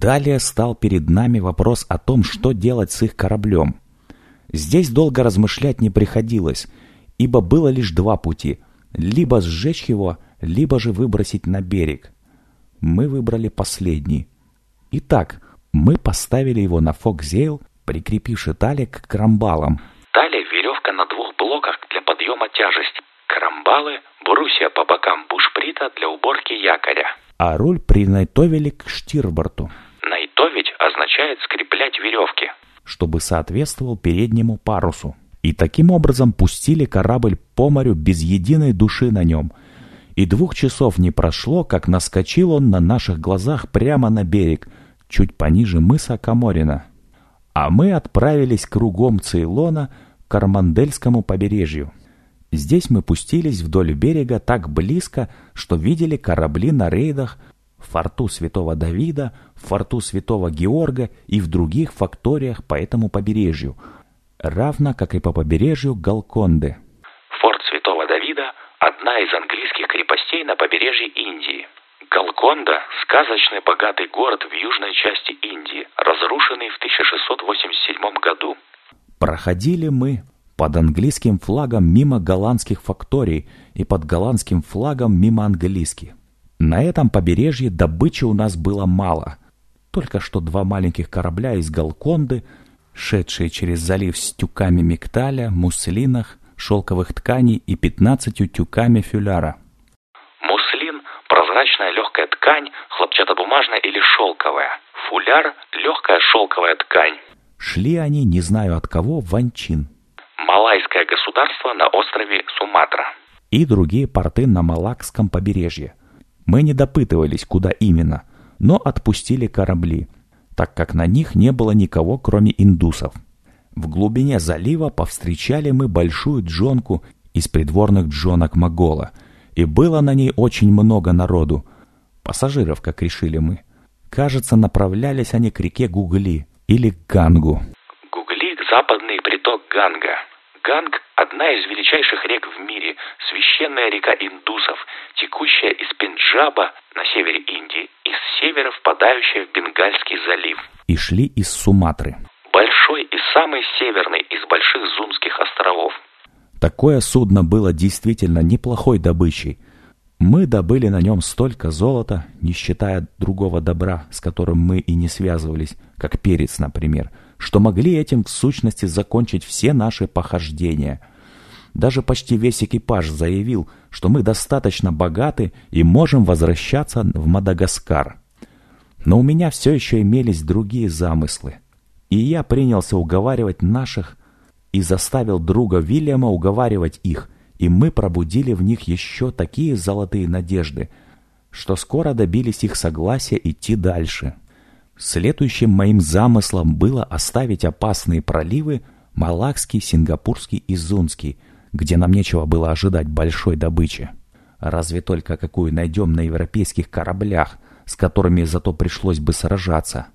Далее стал перед нами вопрос о том, что делать с их кораблем. Здесь долго размышлять не приходилось, ибо было лишь два пути – либо сжечь его, либо же выбросить на берег. Мы выбрали последний. Итак, мы поставили его на фокзейл, прикрепивши тали к крамбалам. Талия – веревка на двух блоках для подъема тяжести. Крамбалы – брусья по бокам бушприта для уборки якоря. А руль принайтовили к штирборту. Найтовить означает скреплять веревки. чтобы соответствовал переднему парусу. И таким образом пустили корабль по морю без единой души на нем. И двух часов не прошло, как наскочил он на наших глазах прямо на берег, чуть пониже мыса Каморина. А мы отправились кругом Цейлона к Кармандельскому побережью. Здесь мы пустились вдоль берега так близко, что видели корабли на рейдах в форту Святого Давида, в форту Святого Георга и в других факториях по этому побережью, равно как и по побережью Галконды. Форт Святого Давида – одна из английских крепостей на побережье Индии. Галконда – сказочный богатый город в южной части Индии, разрушенный в 1687 году. Проходили мы под английским флагом мимо голландских факторий и под голландским флагом мимо английских. На этом побережье добычи у нас было мало. Только что два маленьких корабля из Галконды, шедшие через залив с тюками мигдаля, муслинах, шелковых тканей и 15 тюками фюляра. Муслин – прозрачная легкая ткань, хлопчатобумажная или шелковая. Фуляр – легкая шелковая ткань. Шли они, не знаю от кого, в Анчин Малайское государство на острове Суматра. и другие порты на Малакском побережье. Мы не допытывались, куда именно, но отпустили корабли, так как на них не было никого, кроме индусов. В глубине залива повстречали мы большую джонку из придворных джонок Могола, и было на ней очень много народу, пассажиров, как решили мы. Кажется, направлялись они к реке Гугли или к Гангу. Гугли – западный приток Ганга. Ганг – одна из величайших рек в мире, священная река индусов, текущая из Пенджаба на севере Индии и с севера впадающая в Бенгальский залив. И шли из Суматры. Большой и самый северный из больших Зунских островов. Такое судно было действительно неплохой добычей. Мы добыли на нем столько золота, не считая другого добра, с которым мы и не связывались, как перец, например, что могли этим в сущности закончить все наши похождения. Даже почти весь экипаж заявил, что мы достаточно богаты и можем возвращаться в Мадагаскар. Но у меня все еще имелись другие замыслы. И я принялся уговаривать наших и заставил друга Вильяма уговаривать их, и мы пробудили в них еще такие золотые надежды, что скоро добились их согласия идти дальше. Следующим моим замыслом было оставить опасные проливы Малакский, Сингапурский и Зунский, где нам нечего было ожидать большой добычи. Разве только какую найдем на европейских кораблях, с которыми зато пришлось бы сражаться.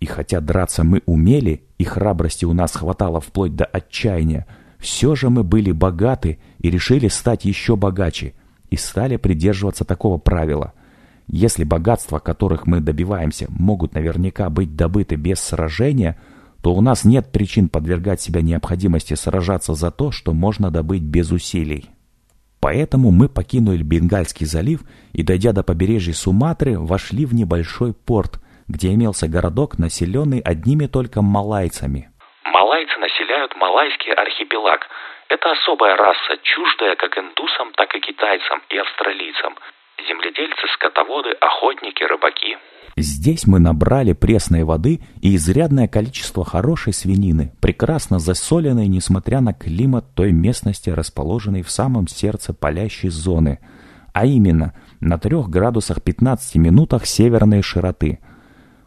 И хотя драться мы умели, и храбрости у нас хватало вплоть до отчаяния, все же мы были богаты и решили стать еще богаче, и стали придерживаться такого правила. Если богатства, которых мы добиваемся, могут наверняка быть добыты без сражения, то у нас нет причин подвергать себя необходимости сражаться за то, что можно добыть без усилий. Поэтому мы покинули Бенгальский залив и, дойдя до побережья Суматры, вошли в небольшой порт, где имелся городок, населенный одними только малайцами. Малайцы населяют Малайский архипелаг. Это особая раса, чуждая как индусам, так и китайцам и австралийцам. Земледельцы, скотоводы, охотники, рыбаки. Здесь мы набрали пресной воды и изрядное количество хорошей свинины, прекрасно засоленной, несмотря на климат той местности, расположенной в самом сердце палящей зоны, а именно на 3 градусах 15 минутах северной широты.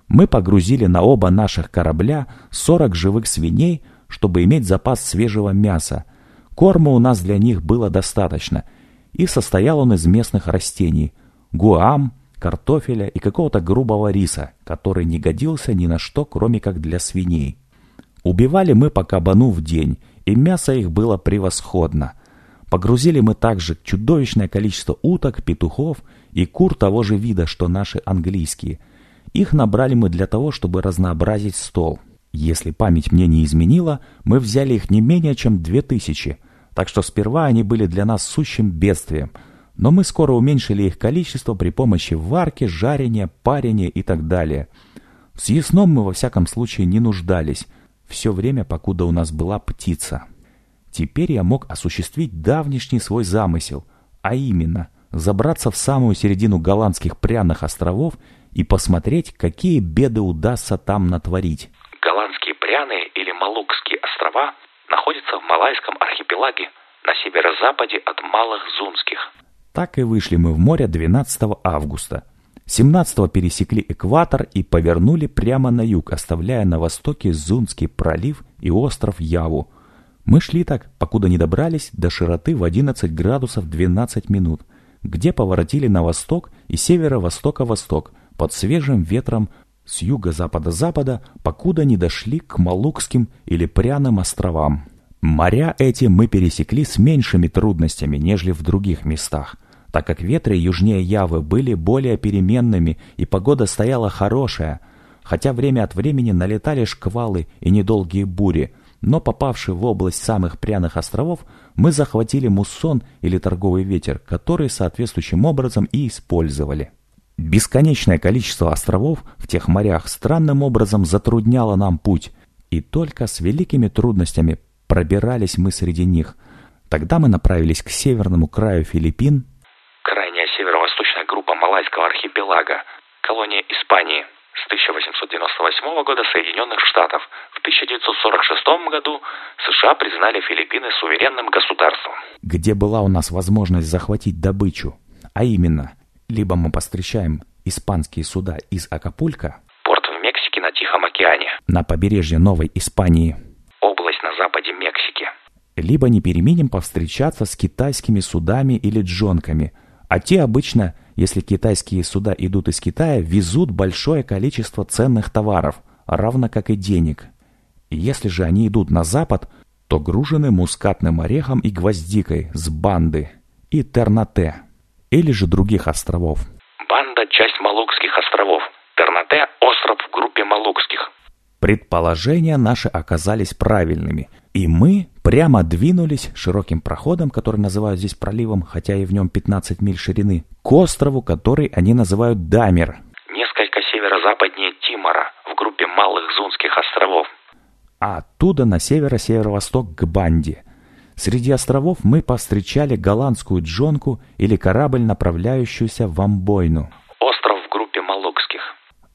Мы погрузили на оба наших корабля 40 живых свиней, чтобы иметь запас свежего мяса. Корма у нас для них было достаточно, и состоял он из местных растений – гуам, картофеля и какого-то грубого риса, который не годился ни на что, кроме как для свиней. Убивали мы по кабану в день, и мясо их было превосходно. Погрузили мы также чудовищное количество уток, петухов и кур того же вида, что наши английские. Их набрали мы для того, чтобы разнообразить стол. Если память мне не изменила, мы взяли их не менее чем две тысячи, так что сперва они были для нас сущим бедствием. Но мы скоро уменьшили их количество при помощи варки, жарения, парения и так далее. В съестном мы во всяком случае не нуждались, все время, покуда у нас была птица. Теперь я мог осуществить давнишний свой замысел, а именно забраться в самую середину голландских пряных островов и посмотреть, какие беды удастся там натворить. Голландские пряные или Малукские острова находятся в Малайском архипелаге на северо-западе от Малых Зунских. Так и вышли мы в море 12 августа. 17 пересекли экватор и повернули прямо на юг, оставляя на востоке Зунский пролив и остров Яву. Мы шли так, покуда не добрались до широты в 11 градусов 12 минут, где поворотили на восток и северо-востока-восток под свежим ветром с юго-запада-запада, покуда не дошли к Малукским или Пряным островам. Моря эти мы пересекли с меньшими трудностями, нежели в других местах, так как ветры южнее Явы были более переменными и погода стояла хорошая, хотя время от времени налетали шквалы и недолгие бури, но попавши в область самых пряных островов, мы захватили муссон или торговый ветер, который соответствующим образом и использовали. Бесконечное количество островов в тех морях странным образом затрудняло нам путь, и только с великими трудностями пробирались мы среди них. Тогда мы направились к северному краю Филиппин. Крайняя северо-восточная группа Малайского архипелага, колония Испании, с 1898 года Соединенных Штатов. В 1946 году США признали Филиппины суверенным государством. Где была у нас возможность захватить добычу, а именно – либо мы постречаем испанские суда из Акапулька, порт в Мексике на Тихом океане, на побережье Новой Испании, область на западе Мексики, либо не переменим повстречаться с китайскими судами или джонками, а те обычно, если китайские суда идут из Китая, везут большое количество ценных товаров, равно как и денег. Если же они идут на запад, то гружены мускатным орехом и гвоздикой с банды. И тернате или же других островов. Банда – часть Малукских островов. Тернате – остров в группе Малукских. Предположения наши оказались правильными, и мы прямо двинулись широким проходом, который называют здесь проливом, хотя и в нем 15 миль ширины, к острову, который они называют Дамер. Несколько северо-западнее Тимора, в группе Малых Зунских островов. А оттуда на северо-северо-восток к Банде – Среди островов мы повстречали голландскую джонку или корабль, направляющуюся в Амбойну. Остров в группе Малукских.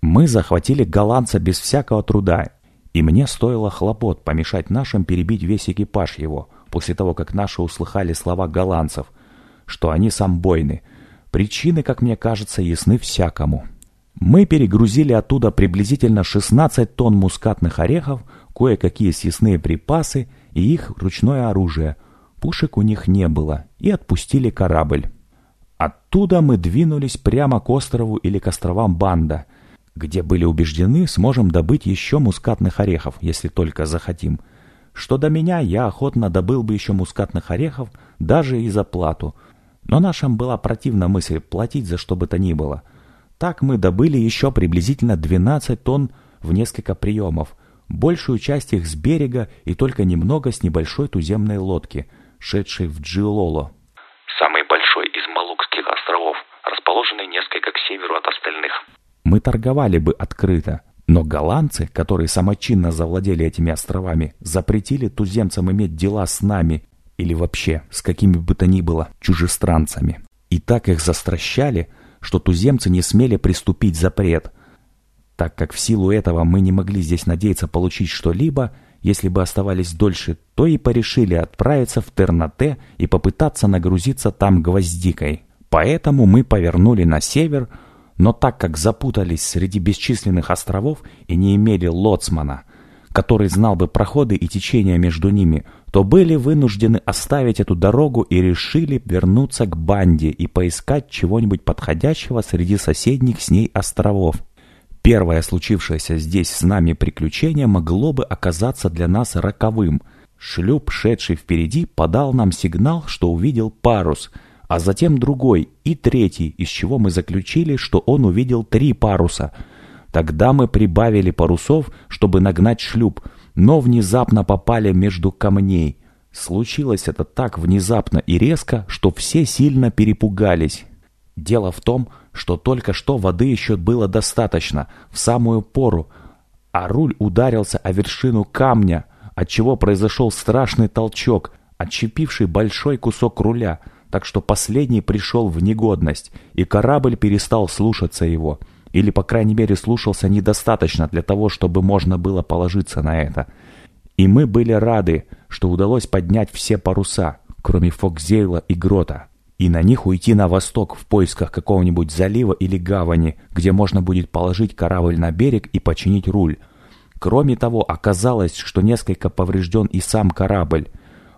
Мы захватили голландца без всякого труда, и мне стоило хлопот помешать нашим перебить весь экипаж его, после того, как наши услыхали слова голландцев, что они с Амбойны. Причины, как мне кажется, ясны всякому. Мы перегрузили оттуда приблизительно 16 тонн мускатных орехов, кое-какие съестные припасы и их ручное оружие. Пушек у них не было, и отпустили корабль. Оттуда мы двинулись прямо к острову или к островам Банда, где были убеждены, сможем добыть еще мускатных орехов, если только захотим. Что до меня, я охотно добыл бы еще мускатных орехов, даже и за плату. Но нашим была противна мысль платить за что бы то ни было. Так мы добыли еще приблизительно 12 тонн в несколько приемов, большую часть их с берега и только немного с небольшой туземной лодки, шедшей в Джилоло. Самый большой из Малукских островов, расположенный несколько к северу от остальных. Мы торговали бы открыто, но голландцы, которые самочинно завладели этими островами, запретили туземцам иметь дела с нами или вообще с какими бы то ни было чужестранцами. И так их застращали, что туземцы не смели приступить запрет – так как в силу этого мы не могли здесь надеяться получить что-либо, если бы оставались дольше, то и порешили отправиться в Тернате и попытаться нагрузиться там гвоздикой. Поэтому мы повернули на север, но так как запутались среди бесчисленных островов и не имели лоцмана, который знал бы проходы и течения между ними, то были вынуждены оставить эту дорогу и решили вернуться к банде и поискать чего-нибудь подходящего среди соседних с ней островов. Первое случившееся здесь с нами приключение могло бы оказаться для нас роковым. Шлюп, шедший впереди, подал нам сигнал, что увидел парус, а затем другой и третий, из чего мы заключили, что он увидел три паруса. Тогда мы прибавили парусов, чтобы нагнать шлюп, но внезапно попали между камней. Случилось это так внезапно и резко, что все сильно перепугались. Дело в том, что только что воды еще было достаточно, в самую пору, а руль ударился о вершину камня, отчего произошел страшный толчок, отщепивший большой кусок руля, так что последний пришел в негодность, и корабль перестал слушаться его, или, по крайней мере, слушался недостаточно для того, чтобы можно было положиться на это. И мы были рады, что удалось поднять все паруса, кроме Фокзейла и Грота, и на них уйти на восток в поисках какого-нибудь залива или гавани, где можно будет положить корабль на берег и починить руль. Кроме того, оказалось, что несколько поврежден и сам корабль.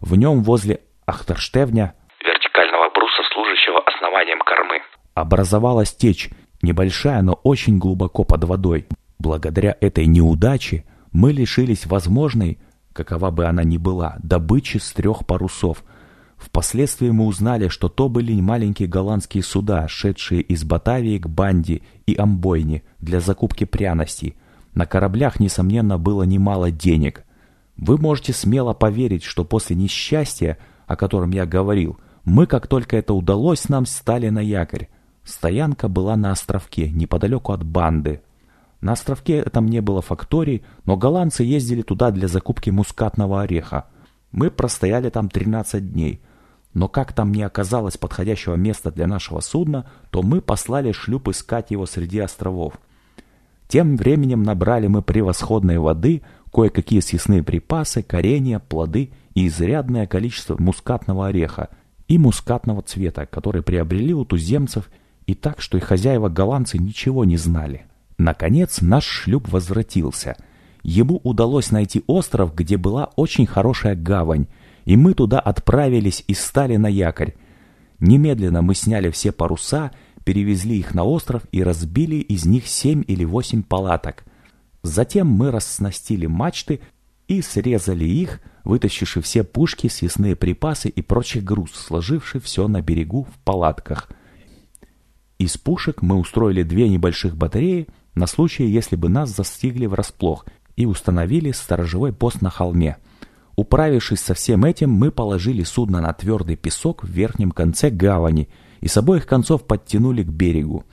В нем возле Ахтерштевня вертикального бруса, служащего основанием кормы. Образовалась течь, небольшая, но очень глубоко под водой. Благодаря этой неудаче мы лишились возможной, какова бы она ни была, добычи с трех парусов – Впоследствии мы узнали, что то были маленькие голландские суда, шедшие из Батавии к Банди и Амбойне для закупки пряностей. На кораблях, несомненно, было немало денег. Вы можете смело поверить, что после несчастья, о котором я говорил, мы, как только это удалось нам, стали на якорь. Стоянка была на островке, неподалеку от банды. На островке этом не было факторий, но голландцы ездили туда для закупки мускатного ореха. Мы простояли там 13 дней – но как там не оказалось подходящего места для нашего судна, то мы послали шлюп искать его среди островов. Тем временем набрали мы превосходной воды, кое-какие съестные припасы, коренья, плоды и изрядное количество мускатного ореха и мускатного цвета, который приобрели у туземцев и так, что и хозяева-голландцы ничего не знали. Наконец наш шлюп возвратился. Ему удалось найти остров, где была очень хорошая гавань, и мы туда отправились и стали на якорь. Немедленно мы сняли все паруса, перевезли их на остров и разбили из них семь или восемь палаток. Затем мы расснастили мачты и срезали их, вытащивши все пушки, съестные припасы и прочий груз, сложивший все на берегу в палатках. Из пушек мы устроили две небольших батареи на случай, если бы нас застигли врасплох, и установили сторожевой пост на холме – Управившись со всем этим, мы положили судно на твердый песок в верхнем конце гавани и с обоих концов подтянули к берегу.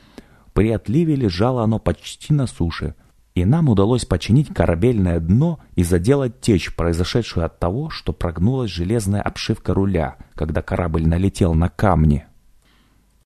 При отливе лежало оно почти на суше, и нам удалось починить корабельное дно и заделать течь, произошедшую от того, что прогнулась железная обшивка руля, когда корабль налетел на камни.